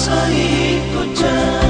masa itu jalan.